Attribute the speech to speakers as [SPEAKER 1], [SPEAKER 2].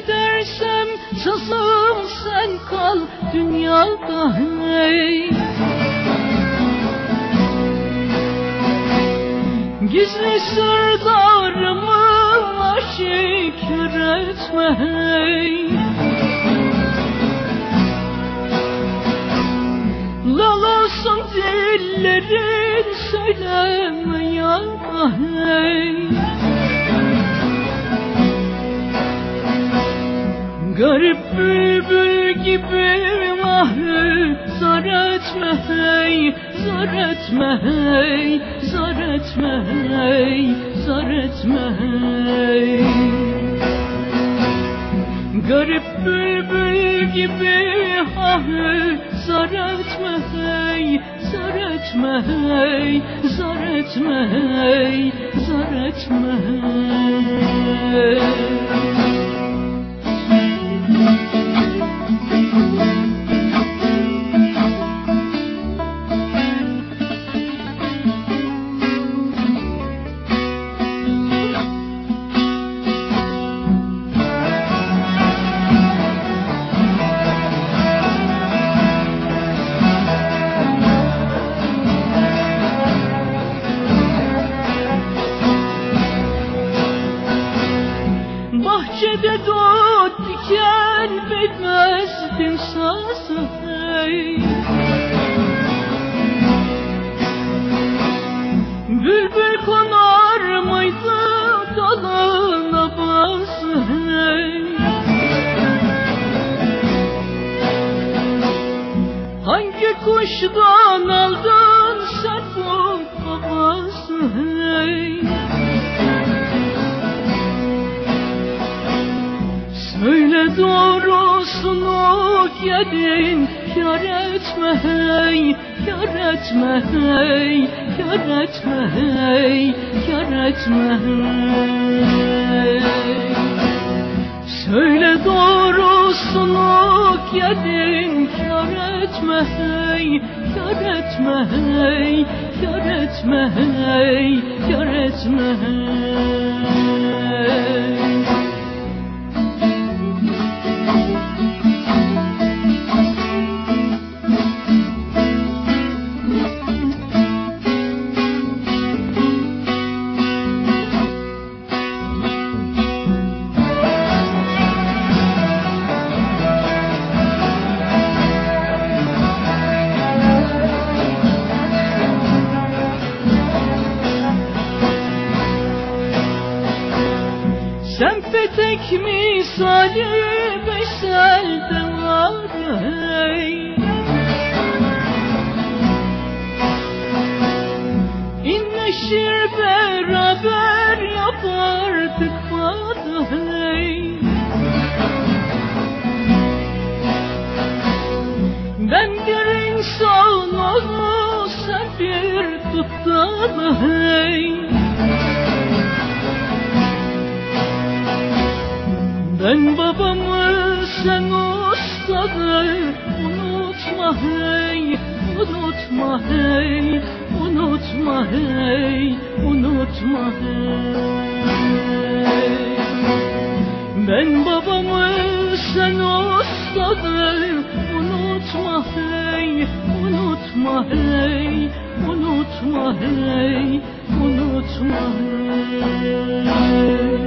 [SPEAKER 1] gidersem sazım sen kal dünyada hey Gizli sırdarımı aşikar etme hey Lal olsun dillerin söyleme ya hey Garip bülbül gibi mahı zar etme hey Zar etme hey Zar etme hey Zar etme hey. Garip bülbül gibi ahı zar etme hey Zar etme hey Zar etme hey Zar etme hey Bahçede dut diken bilmezdim sazı hey. Bülbül konar mıydı dalına bazı hey. Hangi kuştan doğrusunu yedin Kar etme hey Kar etme hey Kar etme hey Kar etme hey. Söyle doğrusunu yedin Kar etme hey Kar etme hey Kar etme hey Kar etme hey Sen petek misali Veysel'de var hey İnleşir beraber yapardık vadı hey Ben bir insan olup sen bir tuttalı hey babamı sen ustadı unutma hey unutma hey unutma hey unutma hey. Ben babamı sen ustadı unutma hey unutma hey unutma hey unutma hey